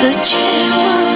kecewa.